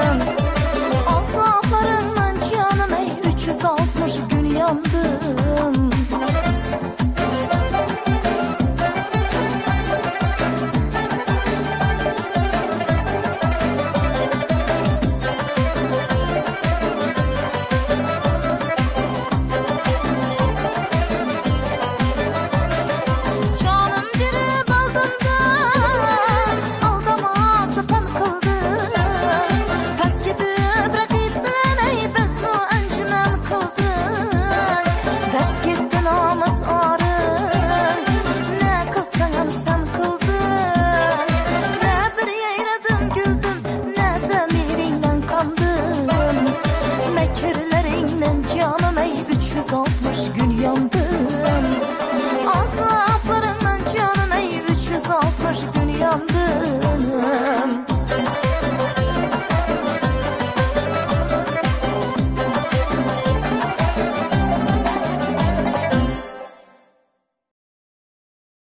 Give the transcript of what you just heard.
う。